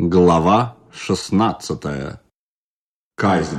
Глава шестнадцатая. Казнь.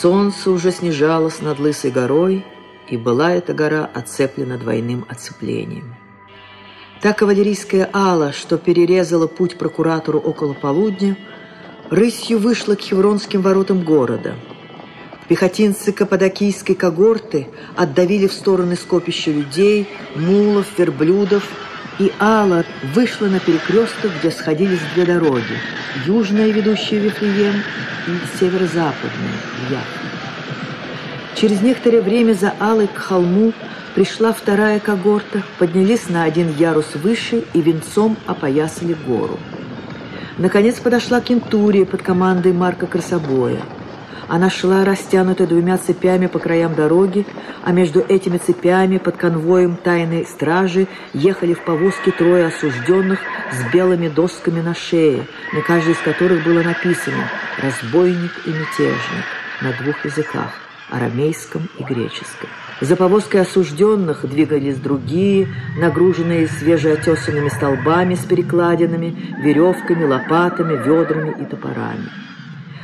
Солнце уже снижалось над Лысой горой, и была эта гора оцеплена двойным оцеплением. Та кавалерийская ала, что перерезала путь прокуратору около полудня, рысью вышла к хевронским воротам города. Пехотинцы каппадокийской когорты отдавили в стороны скопища людей, мулов, верблюдов, и Алла вышла на перекресток, где сходились две дороги, южная, ведущая в Вифлеем, и северо-западная, в. Через некоторое время за Аллой к холму пришла вторая когорта, поднялись на один ярус выше и венцом опоясали гору. Наконец подошла Кентурия под командой Марка Красобоя. Она шла, растянутая двумя цепями по краям дороги, а между этими цепями под конвоем тайной стражи ехали в повозке трое осужденных с белыми досками на шее, на каждой из которых было написано «разбойник и мятежник» на двух языках – арамейском и греческом. За повозкой осужденных двигались другие, нагруженные свежеотесанными столбами с перекладинами, веревками, лопатами, ведрами и топорами.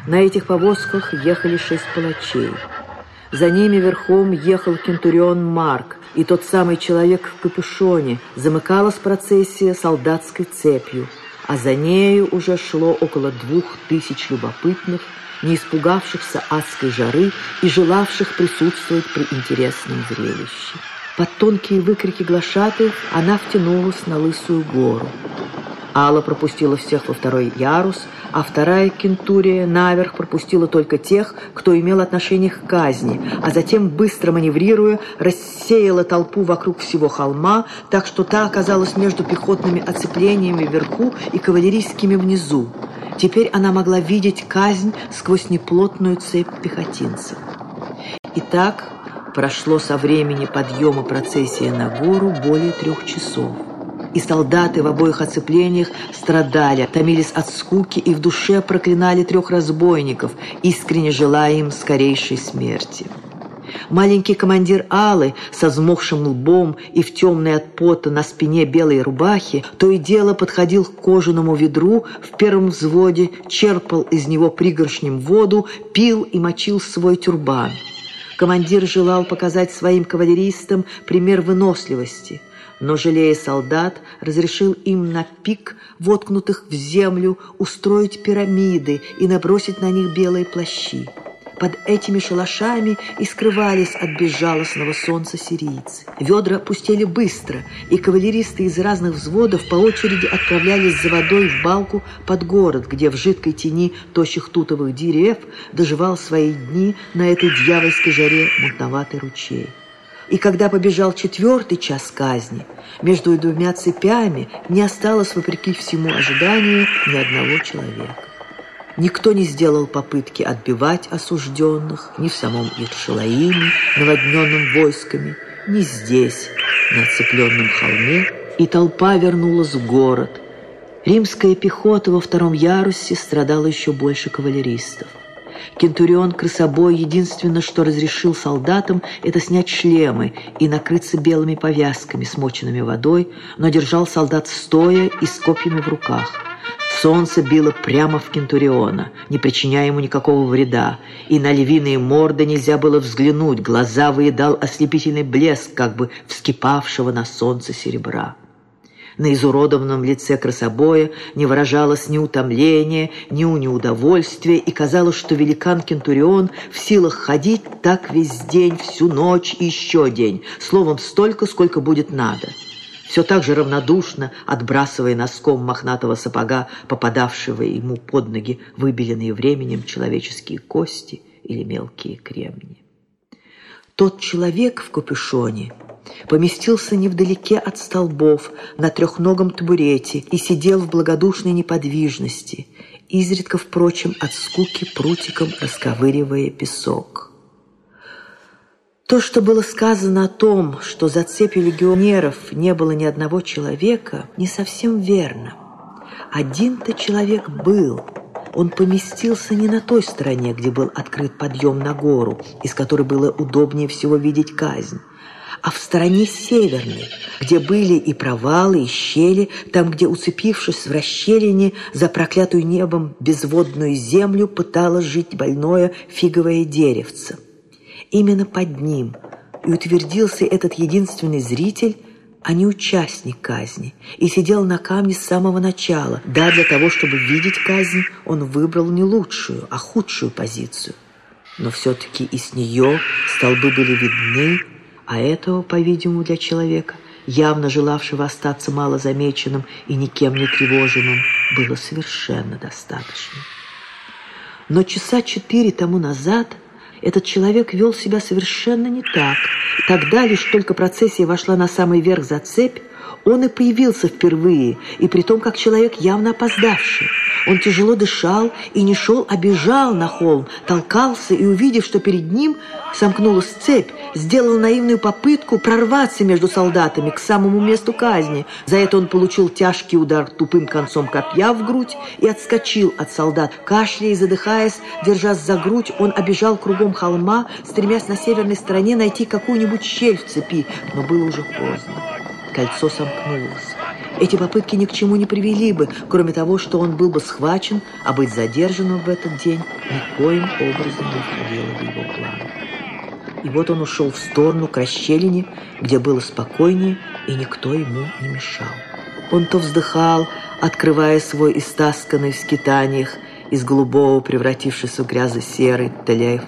На этих повозках ехали шесть палачей. За ними верхом ехал кентурион Марк, и тот самый человек в капюшоне. Замыкалась процессия солдатской цепью, а за нею уже шло около двух тысяч любопытных, не испугавшихся адской жары и желавших присутствовать при интересном зрелище. Под тонкие выкрики глашатаев она втянулась на Лысую гору. Алла пропустила всех во второй ярус, а вторая кентурия наверх пропустила только тех, кто имел отношение к казни, а затем, быстро маневрируя, рассеяла толпу вокруг всего холма, так что та оказалась между пехотными оцеплениями вверху и кавалерийскими внизу. Теперь она могла видеть казнь сквозь неплотную цепь пехотинцев. Итак, прошло со времени подъема процессии на гору более трех часов и солдаты в обоих оцеплениях страдали, томились от скуки и в душе проклинали трех разбойников, искренне желая им скорейшей смерти. Маленький командир Аллы со взмокшим лбом и в темной от пота на спине белой рубахи то и дело подходил к кожаному ведру в первом взводе, черпал из него пригоршнем воду, пил и мочил свой тюрбан. Командир желал показать своим кавалеристам пример выносливости – но, жалея солдат, разрешил им на пик, воткнутых в землю, устроить пирамиды и набросить на них белые плащи. Под этими шалашами и скрывались от безжалостного солнца сирийцы. Ведра пустели быстро, и кавалеристы из разных взводов по очереди отправлялись за водой в балку под город, где в жидкой тени тощих тутовых деревьев доживал свои дни на этой дьявольской жаре мутноватый ручей. И когда побежал четвертый час казни, между двумя цепями не осталось, вопреки всему ожиданию, ни одного человека. Никто не сделал попытки отбивать осужденных ни в самом Иршалаиме, наводненном войсками, ни здесь, на оцепленном холме, и толпа вернулась в город, Римская пехота во втором ярусе страдала еще больше кавалеристов. Кентурион Красобой единственное, что разрешил солдатам, это снять шлемы и накрыться белыми повязками, смоченными водой, но держал солдат стоя и с копьями в руках. Солнце било прямо в Кентуриона, не причиняя ему никакого вреда, и на львиные морды нельзя было взглянуть, глаза выедал ослепительный блеск, как бы вскипавшего на солнце серебра. На изуродованном лице красобоя не выражалось ни утомления, ни неудовольствия, и казалось, что великан Кентурион в силах ходить так весь день, всю ночь и еще день, словом, столько, сколько будет надо. Все так же равнодушно, отбрасывая носком мохнатого сапога, попадавшего ему под ноги выбеленные временем человеческие кости или мелкие кремни. Тот человек в капюшоне – поместился невдалеке от столбов на трехногом табурете и сидел в благодушной неподвижности, изредка, впрочем, от скуки прутиком расковыривая песок. То, что было сказано о том, что за цепью легионеров не было ни одного человека, не совсем верно. Один-то человек был. Он поместился не на той стороне, где был открыт подъем на гору, из которой было удобнее всего видеть казнь, а в стороне северной, где были и провалы, и щели, там, где, уцепившись в расщелине за проклятую небом безводную землю, пыталось жить больное фиговое деревце. Именно под ним и утвердился этот единственный зритель, а не участник казни, и сидел на камне с самого начала. Да, для того, чтобы видеть казнь, он выбрал не лучшую, а худшую позицию. Но все-таки и с нее столбы были видны, а этого, по-видимому, для человека, явно желавшего остаться малозамеченным и никем не тревоженным, было совершенно достаточно. Но часа четыре тому назад этот человек вел себя совершенно не так. Тогда лишь только процессия вошла на самый верх за цепь, он и появился впервые, и при том как человек явно опоздавший. Он тяжело дышал и не шел, а бежал на холм, толкался и, увидев, что перед ним сомкнулась цепь, сделал наивную попытку прорваться между солдатами к самому месту казни. За это он получил тяжкий удар тупым концом копья в грудь и отскочил от солдат. Кашляя и задыхаясь, держась за грудь, он обежал кругом холма, стремясь на северной стороне найти какую-нибудь щель в цепи, но было уже поздно. Кольцо сомкнулось. Эти попытки ни к чему не привели бы, кроме того, что он был бы схвачен, а быть задержанным в этот день никоим образом не входило в его план. И вот он ушел в сторону к расщелине, где было спокойнее, и никто ему не мешал. Он то вздыхал, открывая свой истасканный в скитаниях, из голубого, превратившийся в грязо-серый Телеев,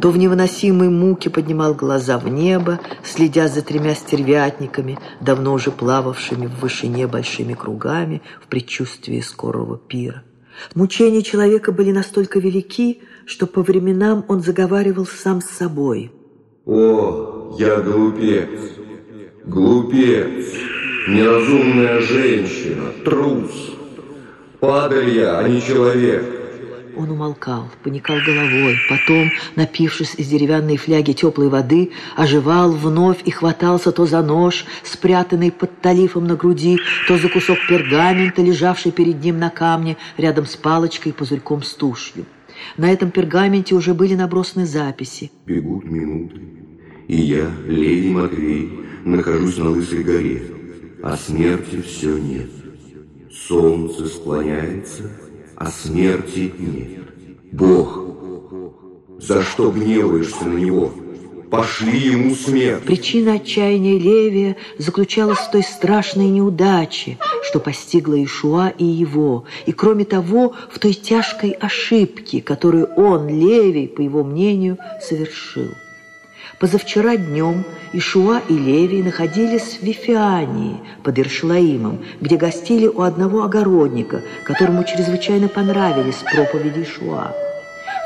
то в невыносимой муке поднимал глаза в небо, следя за тремя стервятниками, давно уже плававшими в вышине большими кругами в предчувствии скорого пира. Мучения человека были настолько велики, что по временам он заговаривал сам с собой. «О, я глупец! Глупец! Неразумная женщина! Трус! Падаль я, а не человек!» Он умолкал, поникал головой, потом, напившись из деревянной фляги теплой воды, оживал вновь и хватался то за нож, спрятанный под талифом на груди, то за кусок пергамента, лежавший перед ним на камне, рядом с палочкой и пузырьком с тушью. На этом пергаменте уже были набросаны записи. «Бегут минуты, и я, леди Матвей, нахожусь на Лысой горе, а смерти все нет. Солнце склоняется, а смерти нет. Бог, за что гневаешься на него? Пошли ему смерть. Причина отчаяния Левия заключалась в той страшной неудаче, что постигла Ишуа и его, и, кроме того, в той тяжкой ошибке, которую он, Левий, по его мнению, совершил. Позавчера днем Ишуа и Левий находились в Вифиании под Иршлаимом, где гостили у одного огородника, которому чрезвычайно понравились проповеди Ишуа.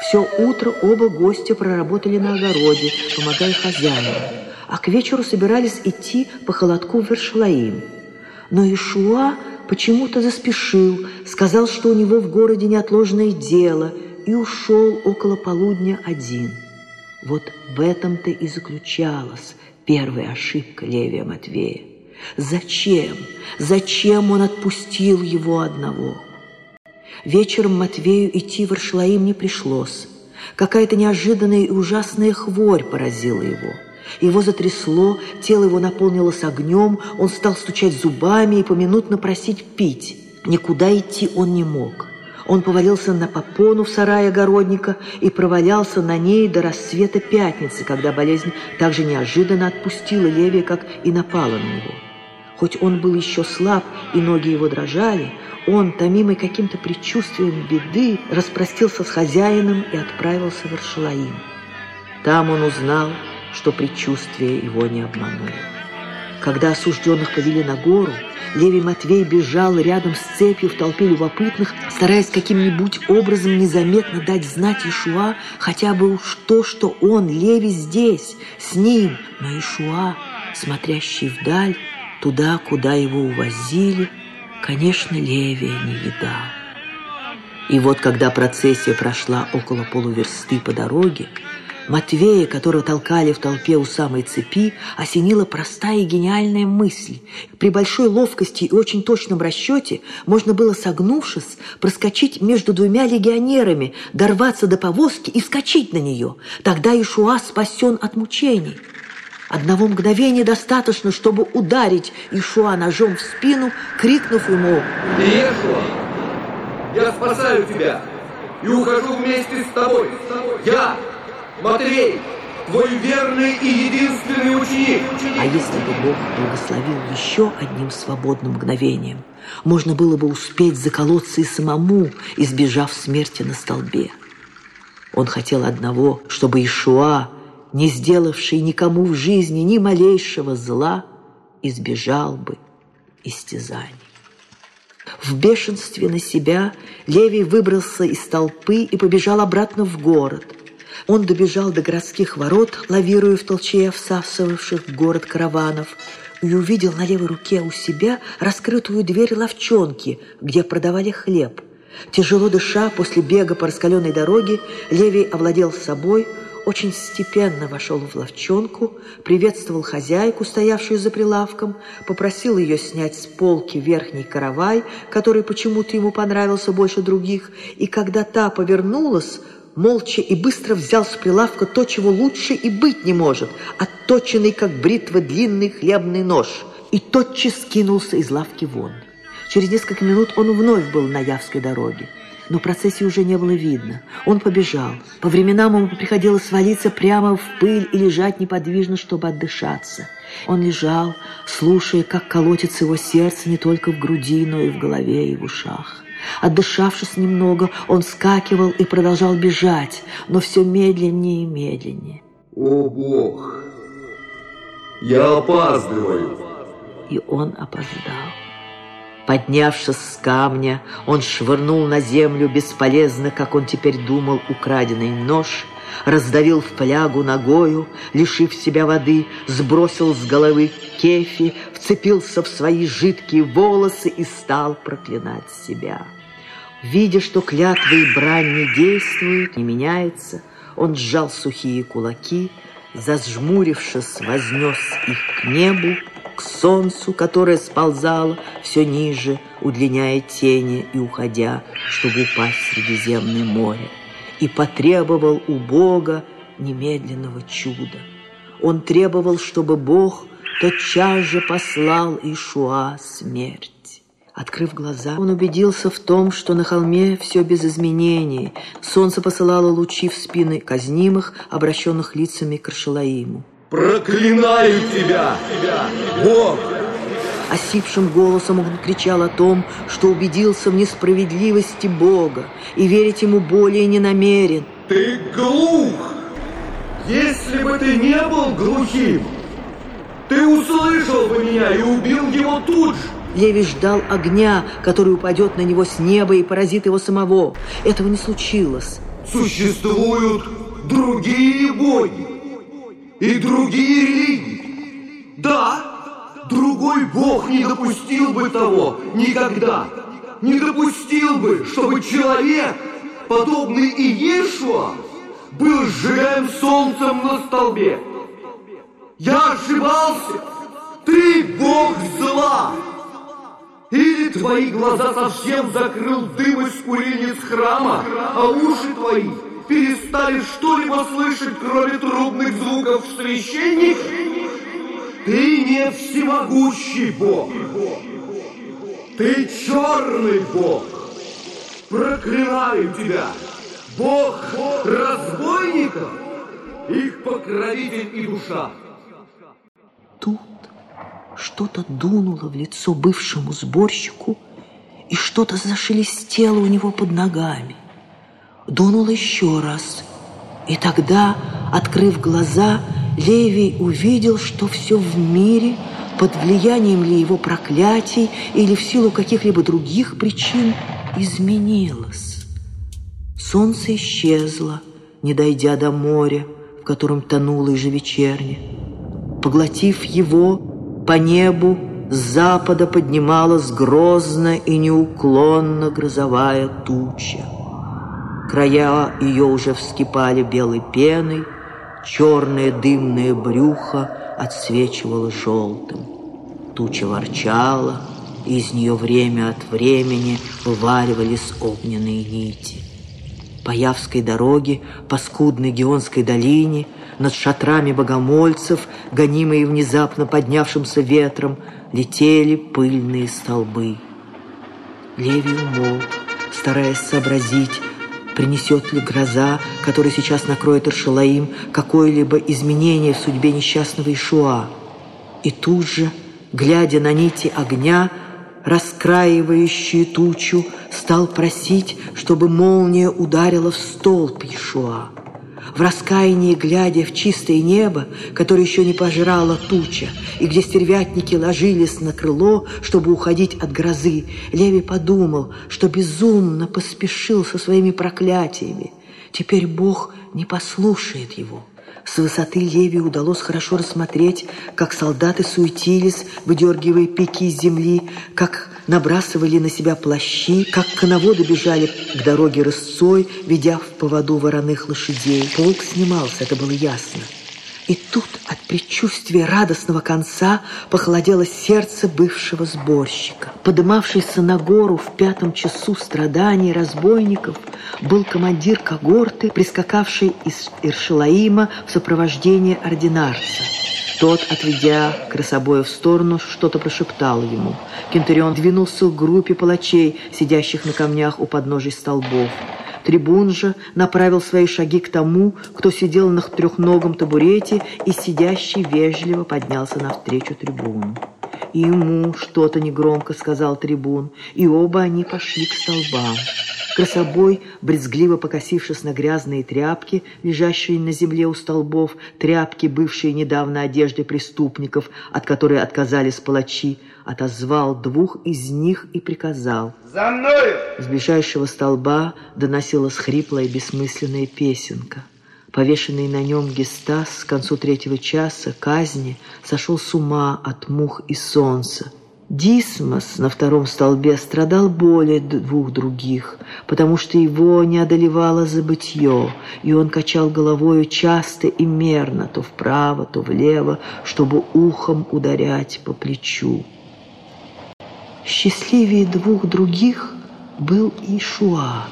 Все утро оба гостя проработали на огороде, помогая хозяину, а к вечеру собирались идти по холодку в Вершлаим. Но Ишуа почему-то заспешил, сказал, что у него в городе неотложное дело, и ушел около полудня один – вот в этом-то и заключалась первая ошибка Левия Матвея. Зачем? Зачем он отпустил его одного? Вечером Матвею идти в Аршлаим не пришлось. Какая-то неожиданная и ужасная хворь поразила его. Его затрясло, тело его наполнилось огнем, он стал стучать зубами и поминутно просить пить. Никуда идти он не мог. Он повалился на попону в сарае огородника и провалялся на ней до рассвета пятницы, когда болезнь так же неожиданно отпустила Левия, как и напала на него. Хоть он был еще слаб и ноги его дрожали, он, томимый каким-то предчувствием беды, распростился с хозяином и отправился в Аршалаим. Там он узнал, что предчувствие его не обмануло. Когда осужденных повели на гору, Левий Матвей бежал рядом с цепью в толпе любопытных, стараясь каким-нибудь образом незаметно дать знать Ишуа хотя бы уж то, что он, Левий, здесь, с ним, но Ишуа, смотрящий вдаль, туда, куда его увозили, конечно, Левия не видал. И вот, когда процессия прошла около полуверсты по дороге, Матвея, которого толкали в толпе у самой цепи, осенила простая и гениальная мысль. При большой ловкости и очень точном расчете можно было, согнувшись, проскочить между двумя легионерами, дорваться до повозки и вскочить на нее. Тогда Ишуа спасен от мучений. Одного мгновения достаточно, чтобы ударить Ишуа ножом в спину, крикнув ему «Иешуа, я спасаю тебя и ухожу вместе с тобой! Я, Матвей, твой верный и единственный ученик!» А если бы Бог благословил еще одним свободным мгновением, можно было бы успеть заколоться и самому, избежав смерти на столбе. Он хотел одного, чтобы Ишуа не сделавший никому в жизни ни малейшего зла, избежал бы истязаний. В бешенстве на себя Левий выбрался из толпы и побежал обратно в город. Он добежал до городских ворот, лавируя в толчее всасывавших в город караванов, и увидел на левой руке у себя раскрытую дверь ловчонки, где продавали хлеб. Тяжело дыша после бега по раскаленной дороге, Левий овладел собой – очень степенно вошел в ловчонку, приветствовал хозяйку, стоявшую за прилавком, попросил ее снять с полки верхний каравай, который почему-то ему понравился больше других, и когда та повернулась, молча и быстро взял с прилавка то, чего лучше и быть не может, отточенный, как бритва, длинный хлебный нож, и тотчас кинулся из лавки вон. Через несколько минут он вновь был на Явской дороге но процессии уже не было видно. Он побежал. По временам ему приходилось свалиться прямо в пыль и лежать неподвижно, чтобы отдышаться. Он лежал, слушая, как колотится его сердце не только в груди, но и в голове и в ушах. Отдышавшись немного, он скакивал и продолжал бежать, но все медленнее и медленнее. «О, Бог! Я опаздываю!» И он опоздал. Поднявшись с камня, он швырнул на землю бесполезно, как он теперь думал, украденный нож, раздавил в плягу ногою, лишив себя воды, сбросил с головы кефи, вцепился в свои жидкие волосы и стал проклинать себя. Видя, что клятвы и брань не действуют, не меняется, он сжал сухие кулаки, зажмурившись, вознес их к небу, к солнцу, которое сползало все ниже, удлиняя тени и уходя, чтобы упасть в Средиземное море, и потребовал у Бога немедленного чуда. Он требовал, чтобы Бог тотчас же послал Ишуа смерть. Открыв глаза, он убедился в том, что на холме все без изменений. Солнце посылало лучи в спины казнимых, обращенных лицами к Аршалаиму. Проклинаю тебя, Бог! Осипшим голосом он кричал о том, что убедился в несправедливости Бога и верить ему более не намерен. Ты глух! Если бы ты не был глухим, ты услышал бы меня и убил его тут же. Леви ждал огня, который упадет на него с неба и поразит его самого. Этого не случилось. Существуют другие боги и другие религии. Да, другой Бог не допустил бы того никогда. Не допустил бы, чтобы человек, подобный Иешуа, был сжигаем солнцем на столбе. Я ошибался. Ты бог зла! Или твои глаза совсем закрыл дым из курениц храма, а уши твои перестали что-либо слышать, кроме трубных звуков священник? Ты не всемогущий Бог. Ты черный Бог. Проклинаю тебя, Бог разбойников, их покровитель и душа. Тут что-то дунуло в лицо бывшему сборщику, и что-то зашелестело у него под ногами. Дунуло еще раз, и тогда, открыв глаза, Левий увидел, что все в мире, под влиянием ли его проклятий или в силу каких-либо других причин, изменилось. Солнце исчезло, не дойдя до моря, в котором тонуло ежевечерне. Поглотив его, по небу с запада поднималась грозно и неуклонно грозовая туча. Края ее уже вскипали белой пеной, черное дымное брюхо отсвечивало желтым. Туча ворчала, из нее время от времени вываривались огненные нити. По Явской дороге, по скудной Геонской долине, над шатрами богомольцев, гонимые внезапно поднявшимся ветром, летели пыльные столбы. Левий умолк, стараясь сообразить, принесет ли гроза, которая сейчас накроет Иршалаим, какое-либо изменение в судьбе несчастного Ишуа. И тут же, глядя на нити огня, раскраивающие тучу, стал просить, чтобы молния ударила в столб Ишуа. В раскаянии, глядя в чистое небо, которое еще не пожирала туча, и где стервятники ложились на крыло, чтобы уходить от грозы, Леви подумал, что безумно поспешил со своими проклятиями. Теперь Бог не послушает его. С высоты Леви удалось хорошо рассмотреть, как солдаты суетились, выдергивая пики из земли, как набрасывали на себя плащи, как коноводы бежали к дороге рысцой, ведя в поводу вороных лошадей. Полк снимался, это было ясно. И тут от предчувствия радостного конца похолодело сердце бывшего сборщика. Подымавшийся на гору в пятом часу страданий разбойников был командир когорты, прискакавший из Иршилаима в сопровождении ординарца. Тот, отведя красобоя в сторону, что-то прошептал ему. Кентурион двинулся к группе палачей, сидящих на камнях у подножий столбов. Трибун же направил свои шаги к тому, кто сидел на трехногом табурете, и сидящий вежливо поднялся навстречу трибуну. Ему что-то негромко сказал трибун, и оба они пошли к столбам. Красобой, брезгливо покосившись на грязные тряпки, лежащие на земле у столбов, тряпки, бывшие недавно одеждой преступников, от которой отказались палачи, отозвал двух из них и приказал. «За мною!» С ближайшего столба доносилась хриплая бессмысленная песенка. Повешенный на нем Гестас к концу третьего часа казни сошел с ума от мух и солнца. Дисмос на втором столбе страдал более двух других, потому что его не одолевало забытье, и он качал головою часто и мерно, то вправо, то влево, чтобы ухом ударять по плечу. Счастливее двух других был Ишуа.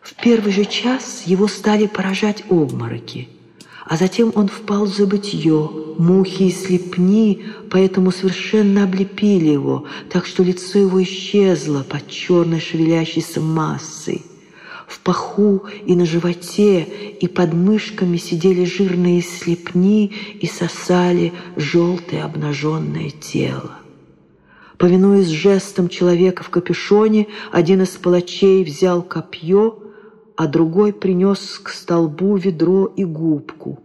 В первый же час его стали поражать обмороки – а затем он впал в забытье. Мухи и слепни поэтому совершенно облепили его, так что лицо его исчезло под черной шевелящейся массой. В паху и на животе и под мышками сидели жирные слепни и сосали желтое обнаженное тело. Повинуясь жестом человека в капюшоне, один из палачей взял копье а другой принес к столбу ведро и губку.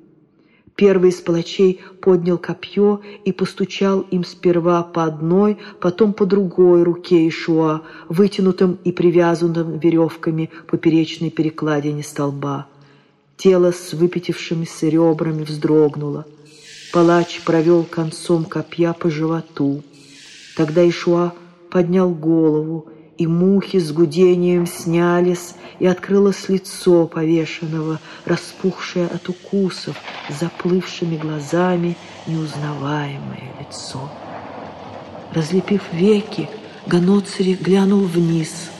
Первый из палачей поднял копье и постучал им сперва по одной, потом по другой руке Ишуа, вытянутым и привязанным веревками поперечной перекладине столба. Тело с выпятившимися ребрами вздрогнуло. Палач провел концом копья по животу. Тогда Ишуа поднял голову и мухи с гудением снялись, и открылось лицо повешенного, распухшее от укусов, с заплывшими глазами, неузнаваемое лицо. Разлепив веки, Ганоцри глянул вниз.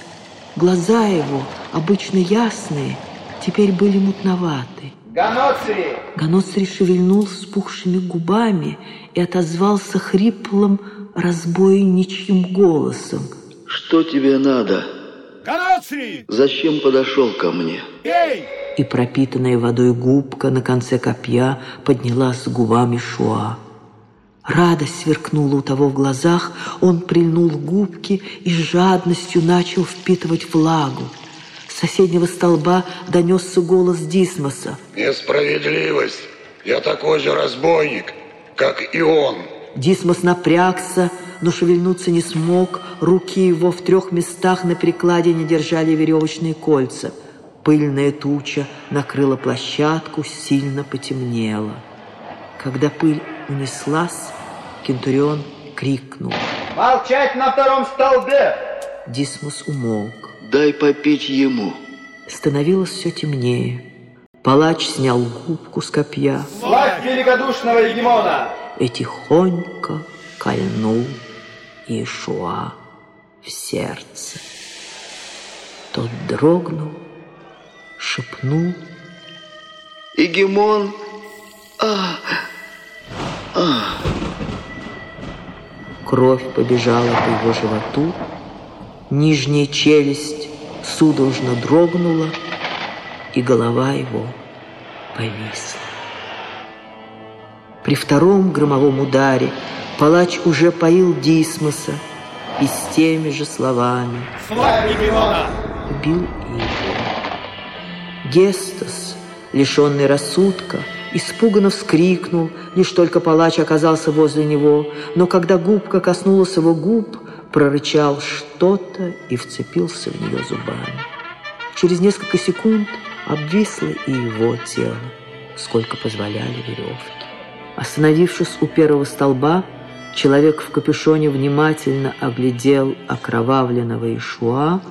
Глаза его, обычно ясные, теперь были мутноваты. Ганоцри! Ганоцри шевельнул спухшими губами и отозвался хриплым, разбойничьим голосом. Что тебе надо? Ганоцри! Зачем подошел ко мне? Эй! И пропитанная водой губка на конце копья поднялась с губами Шуа. Радость сверкнула у того в глазах, он прильнул к губке и с жадностью начал впитывать влагу. С соседнего столба донесся голос Дисмоса. Несправедливость. Я такой же разбойник, как и он. Дисмос напрягся, но шевельнуться не смог. Руки его в трех местах на перекладине держали веревочные кольца. Пыльная туча накрыла площадку, сильно потемнело. Когда пыль унеслась, Кентурион крикнул. Молчать на втором столбе! Дисмос умолк. Дай попить ему. Становилось все темнее. Палач снял губку с копья Славь великодушного Егемона! И тихонько кольнул Иешуа в сердце. Тот дрогнул, шепнул Егемон, Кровь побежала по его животу, нижняя челюсть судорожно дрогнула, и голова его повисла. При втором громовом ударе палач уже поил Дисмоса и с теми же словами убил его. Гестас, лишенный рассудка, испуганно вскрикнул, лишь только палач оказался возле него, но когда губка коснулась его губ, прорычал что-то и вцепился в нее зубами. Через несколько секунд обвисло и его тело, сколько позволяли веревки. Остановившись у первого столба, человек в капюшоне внимательно оглядел окровавленного Ишуа,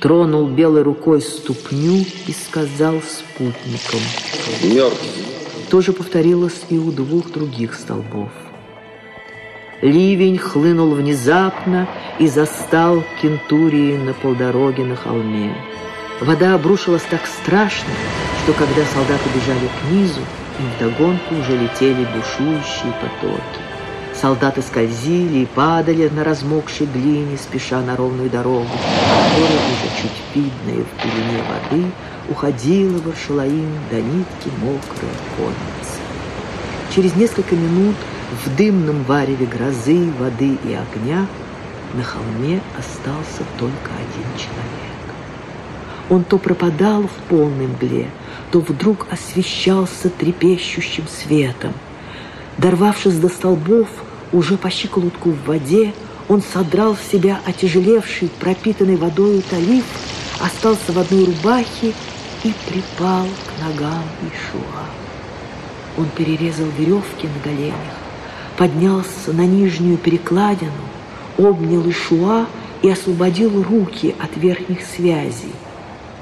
тронул белой рукой ступню и сказал спутникам. мертв. То же повторилось и у двух других столбов. Ливень хлынул внезапно и застал Кентурии на полдороге на холме. Вода обрушилась так страшно, что когда солдаты бежали к низу, им вдогонку уже летели бушующие потоки. Солдаты скользили и падали на размокшей глине, спеша на ровную дорогу, которая уже чуть видная в пелене воды уходила в Аршалаим до нитки мокрая конница. Через несколько минут в дымном вареве грозы, воды и огня на холме остался только один человек. Он то пропадал в полной мгле, то вдруг освещался трепещущим светом. Дорвавшись до столбов, уже по щиколотку в воде, он содрал с себя отяжелевший, пропитанный водой талиф, остался в одной рубахе и припал к ногам Ишуа. Он перерезал веревки на голенях, поднялся на нижнюю перекладину, обнял Ишуа и освободил руки от верхних связей.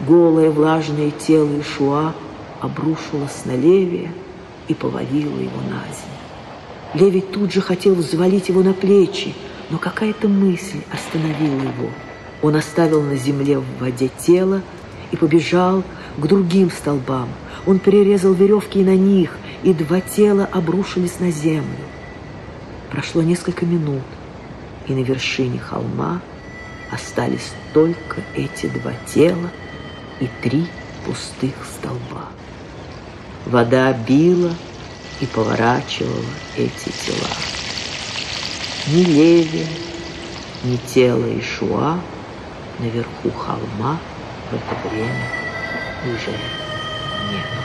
Голое влажное тело Ишуа обрушилось на Левия и повалило его на землю. Левий тут же хотел взвалить его на плечи, но какая-то мысль остановила его. Он оставил на земле в воде тело и побежал к другим столбам. Он перерезал веревки и на них, и два тела обрушились на землю. Прошло несколько минут, и на вершине холма остались только эти два тела и три пустых столба. Вода била и поворачивала эти тела. Ни Леви, ни тело Ишуа наверху холма в это время уже не было.